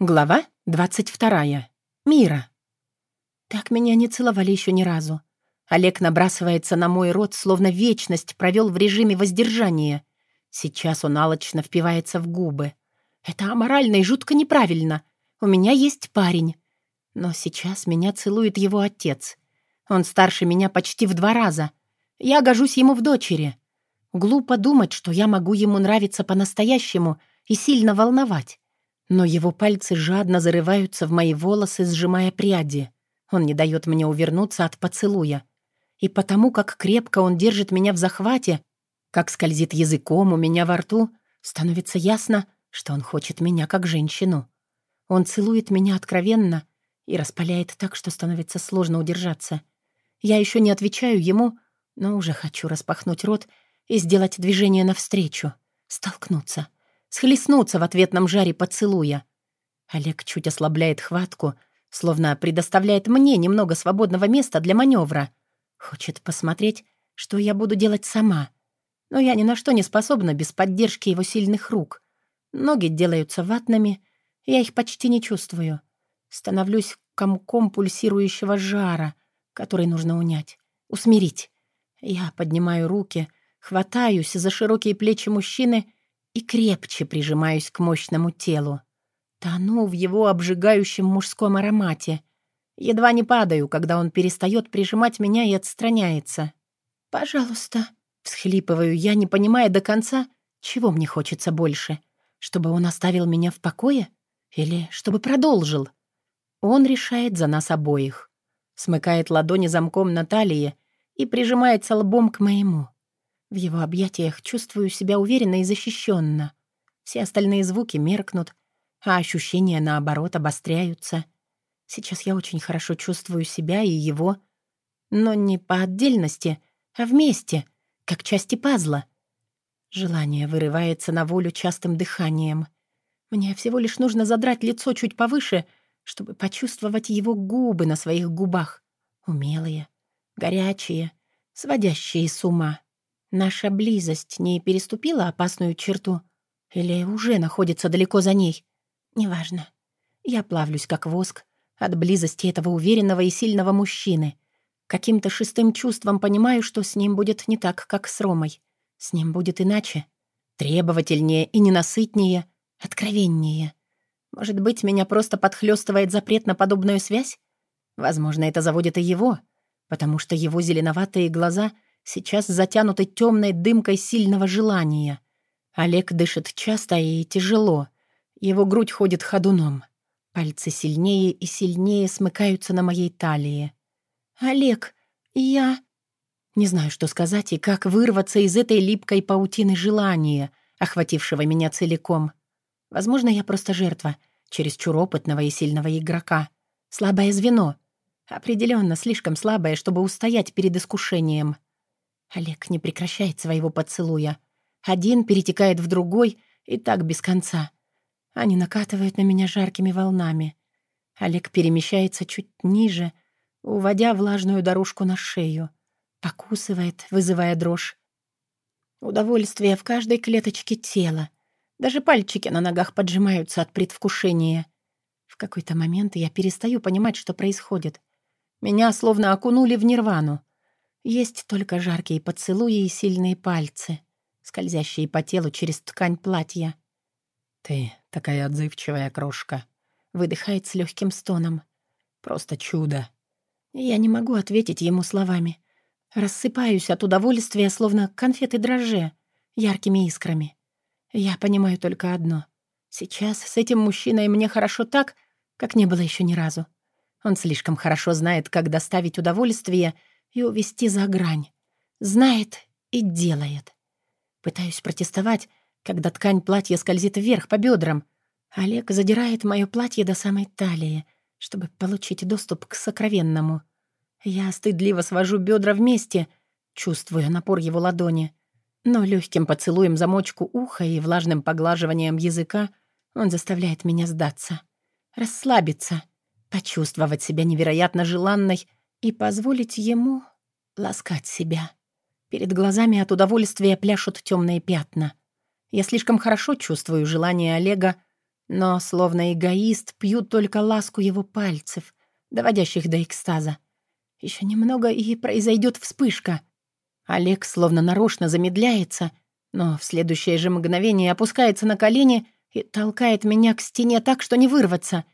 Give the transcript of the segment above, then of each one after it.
Глава 22. Мира. Так меня не целовали еще ни разу. Олег набрасывается на мой рот, словно вечность провел в режиме воздержания. Сейчас он алчно впивается в губы. Это аморально и жутко неправильно. У меня есть парень. Но сейчас меня целует его отец. Он старше меня почти в два раза. Я гожусь ему в дочери. Глупо думать, что я могу ему нравиться по-настоящему и сильно волновать. Но его пальцы жадно зарываются в мои волосы, сжимая пряди. Он не дает мне увернуться от поцелуя. И потому, как крепко он держит меня в захвате, как скользит языком у меня во рту, становится ясно, что он хочет меня как женщину. Он целует меня откровенно и распаляет так, что становится сложно удержаться. Я еще не отвечаю ему, но уже хочу распахнуть рот и сделать движение навстречу, столкнуться схлестнуться в ответном жаре поцелуя. Олег чуть ослабляет хватку, словно предоставляет мне немного свободного места для маневра. Хочет посмотреть, что я буду делать сама. Но я ни на что не способна без поддержки его сильных рук. Ноги делаются ватными, я их почти не чувствую. Становлюсь комком пульсирующего жара, который нужно унять, усмирить. Я поднимаю руки, хватаюсь за широкие плечи мужчины и крепче прижимаюсь к мощному телу. Тону в его обжигающем мужском аромате. Едва не падаю, когда он перестает прижимать меня и отстраняется. «Пожалуйста», — всхлипываю я, не понимая до конца, чего мне хочется больше. Чтобы он оставил меня в покое? Или чтобы продолжил? Он решает за нас обоих. Смыкает ладони замком на талии и прижимается лбом к моему. В его объятиях чувствую себя уверенно и защищенно. Все остальные звуки меркнут, а ощущения, наоборот, обостряются. Сейчас я очень хорошо чувствую себя и его, но не по отдельности, а вместе, как части пазла. Желание вырывается на волю частым дыханием. Мне всего лишь нужно задрать лицо чуть повыше, чтобы почувствовать его губы на своих губах. Умелые, горячие, сводящие с ума. Наша близость не переступила опасную черту? Или уже находится далеко за ней? Неважно. Я плавлюсь, как воск, от близости этого уверенного и сильного мужчины. Каким-то шестым чувством понимаю, что с ним будет не так, как с Ромой. С ним будет иначе. Требовательнее и ненасытнее, откровеннее. Может быть, меня просто подхлёстывает запрет на подобную связь? Возможно, это заводит и его, потому что его зеленоватые глаза — сейчас затянуты темной дымкой сильного желания. Олег дышит часто и тяжело. Его грудь ходит ходуном. Пальцы сильнее и сильнее смыкаются на моей талии. «Олег, я...» Не знаю, что сказать и как вырваться из этой липкой паутины желания, охватившего меня целиком. Возможно, я просто жертва, чересчур опытного и сильного игрока. Слабое звено. Определенно слишком слабое, чтобы устоять перед искушением. Олег не прекращает своего поцелуя. Один перетекает в другой, и так без конца. Они накатывают на меня жаркими волнами. Олег перемещается чуть ниже, уводя влажную дорожку на шею. Покусывает, вызывая дрожь. Удовольствие в каждой клеточке тела. Даже пальчики на ногах поджимаются от предвкушения. В какой-то момент я перестаю понимать, что происходит. Меня словно окунули в нирвану. Есть только жаркие поцелуи и сильные пальцы, скользящие по телу через ткань платья. «Ты такая отзывчивая крошка», — выдыхает с легким стоном. «Просто чудо». Я не могу ответить ему словами. Рассыпаюсь от удовольствия, словно конфеты дрожже, яркими искрами. Я понимаю только одно. Сейчас с этим мужчиной мне хорошо так, как не было еще ни разу. Он слишком хорошо знает, как доставить удовольствие — и увести за грань. Знает и делает. Пытаюсь протестовать, когда ткань платья скользит вверх по бедрам. Олег задирает мое платье до самой талии, чтобы получить доступ к сокровенному. Я стыдливо свожу бедра вместе, чувствуя напор его ладони. Но легким поцелуем замочку уха и влажным поглаживанием языка он заставляет меня сдаться. Расслабиться, почувствовать себя невероятно желанной и позволить ему ласкать себя. Перед глазами от удовольствия пляшут темные пятна. Я слишком хорошо чувствую желание Олега, но, словно эгоист, пью только ласку его пальцев, доводящих до экстаза. Еще немного, и произойдет вспышка. Олег словно нарочно замедляется, но в следующее же мгновение опускается на колени и толкает меня к стене так, что не вырваться.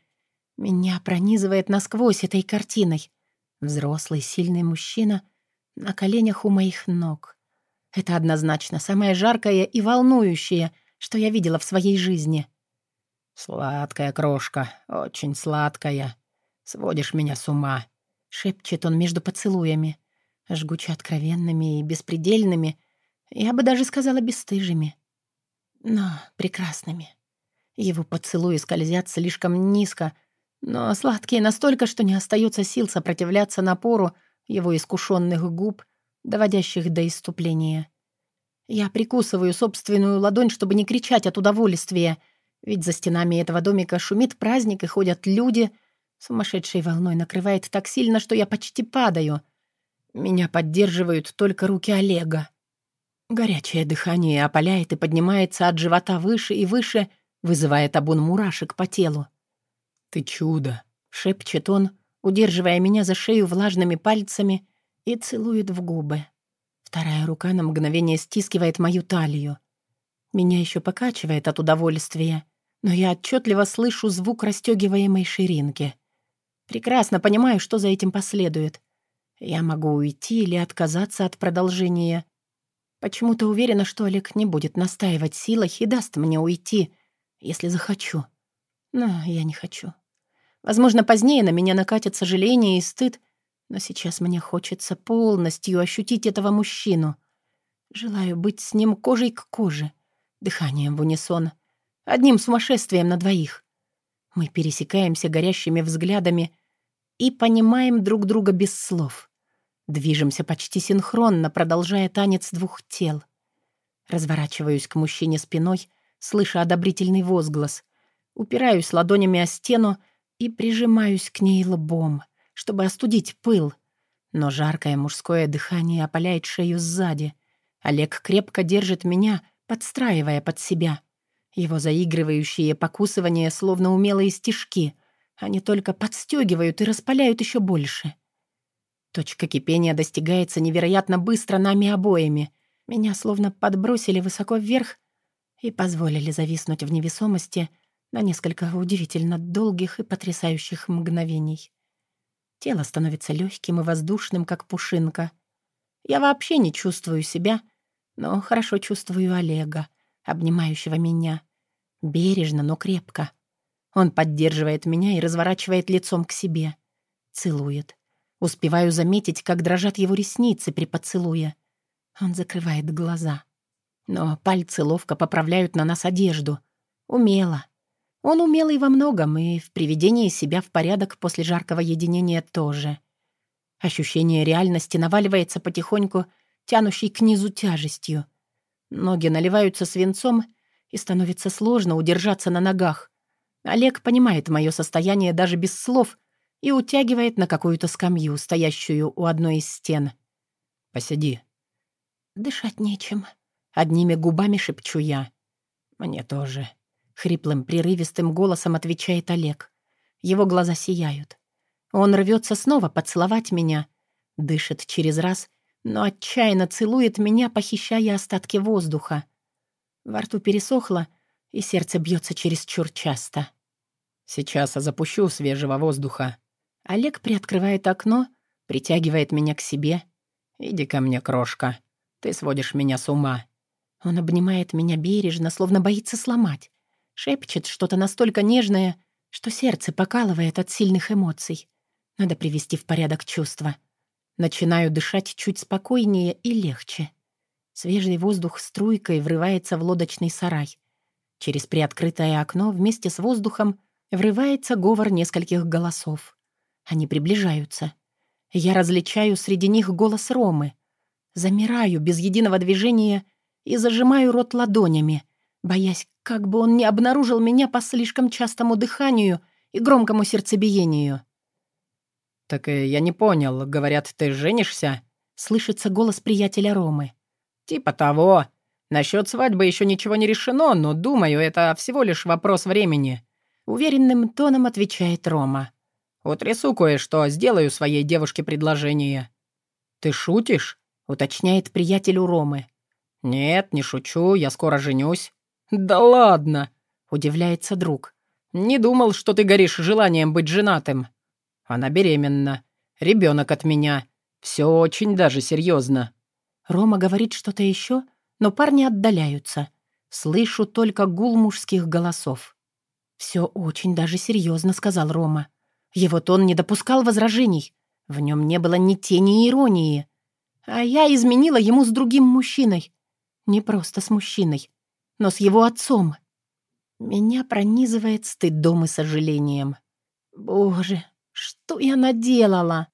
Меня пронизывает насквозь этой картиной. Взрослый, сильный мужчина на коленях у моих ног. Это однозначно самое жаркое и волнующее, что я видела в своей жизни. «Сладкая крошка, очень сладкая. Сводишь меня с ума», — шепчет он между поцелуями, жгуче откровенными и беспредельными, я бы даже сказала бесстыжими, но прекрасными. Его поцелуи скользят слишком низко, но сладкие настолько, что не остается сил сопротивляться напору его искушенных губ, доводящих до иступления. Я прикусываю собственную ладонь, чтобы не кричать от удовольствия, ведь за стенами этого домика шумит праздник и ходят люди. Сумасшедшей волной накрывает так сильно, что я почти падаю. Меня поддерживают только руки Олега. Горячее дыхание опаляет и поднимается от живота выше и выше, вызывая табун мурашек по телу. «Ты чудо!» — шепчет он, удерживая меня за шею влажными пальцами и целует в губы. Вторая рука на мгновение стискивает мою талию. Меня еще покачивает от удовольствия, но я отчетливо слышу звук расстегиваемой ширинки. Прекрасно понимаю, что за этим последует. Я могу уйти или отказаться от продолжения. Почему-то уверена, что Олег не будет настаивать силах и даст мне уйти, если захочу. Но я не хочу. Возможно, позднее на меня накатят сожаление и стыд, но сейчас мне хочется полностью ощутить этого мужчину. Желаю быть с ним кожей к коже, дыханием в унисон, одним сумасшествием на двоих. Мы пересекаемся горящими взглядами и понимаем друг друга без слов. Движемся почти синхронно, продолжая танец двух тел. Разворачиваюсь к мужчине спиной, слыша одобрительный возглас. Упираюсь ладонями о стену и прижимаюсь к ней лбом, чтобы остудить пыл. Но жаркое мужское дыхание опаляет шею сзади. Олег крепко держит меня, подстраивая под себя. Его заигрывающие покусывания словно умелые стежки. Они только подстегивают и распаляют еще больше. Точка кипения достигается невероятно быстро нами обоими. Меня словно подбросили высоко вверх и позволили зависнуть в невесомости — на несколько удивительно долгих и потрясающих мгновений. Тело становится легким и воздушным, как пушинка. Я вообще не чувствую себя, но хорошо чувствую Олега, обнимающего меня. Бережно, но крепко. Он поддерживает меня и разворачивает лицом к себе. Целует. Успеваю заметить, как дрожат его ресницы при поцелуе. Он закрывает глаза. Но пальцы ловко поправляют на нас одежду. Умело. Он умелый во многом, и в приведении себя в порядок после жаркого единения тоже. Ощущение реальности наваливается потихоньку, тянущей к низу тяжестью. Ноги наливаются свинцом, и становится сложно удержаться на ногах. Олег понимает мое состояние даже без слов и утягивает на какую-то скамью, стоящую у одной из стен. «Посиди». «Дышать нечем», — одними губами шепчу я. «Мне тоже», Хриплым, прерывистым голосом отвечает Олег. Его глаза сияют. Он рвется снова поцеловать меня. Дышит через раз, но отчаянно целует меня, похищая остатки воздуха. Во рту пересохло, и сердце бьется чересчур часто. «Сейчас запущу свежего воздуха». Олег приоткрывает окно, притягивает меня к себе. «Иди ко мне, крошка. Ты сводишь меня с ума». Он обнимает меня бережно, словно боится сломать. Шепчет что-то настолько нежное, что сердце покалывает от сильных эмоций. Надо привести в порядок чувства. Начинаю дышать чуть спокойнее и легче. Свежий воздух струйкой врывается в лодочный сарай. Через приоткрытое окно вместе с воздухом врывается говор нескольких голосов. Они приближаются. Я различаю среди них голос Ромы. Замираю без единого движения и зажимаю рот ладонями, боясь, как бы он не обнаружил меня по слишком частому дыханию и громкому сердцебиению. «Так э, я не понял. Говорят, ты женишься?» Слышится голос приятеля Ромы. «Типа того. Насчет свадьбы еще ничего не решено, но, думаю, это всего лишь вопрос времени», — уверенным тоном отвечает Рома. «Утрясу кое-что, сделаю своей девушке предложение». «Ты шутишь?» — уточняет приятель у Ромы. «Нет, не шучу, я скоро женюсь». «Да ладно!» — удивляется друг. «Не думал, что ты горишь желанием быть женатым». «Она беременна. Ребенок от меня. Все очень даже серьезно». Рома говорит что-то еще, но парни отдаляются. Слышу только гул мужских голосов. «Все очень даже серьезно», — сказал Рома. Его тон не допускал возражений. В нем не было ни тени иронии. А я изменила ему с другим мужчиной. Не просто с мужчиной, но с его отцом. Меня пронизывает стыдом и сожалением. Боже, что я наделала?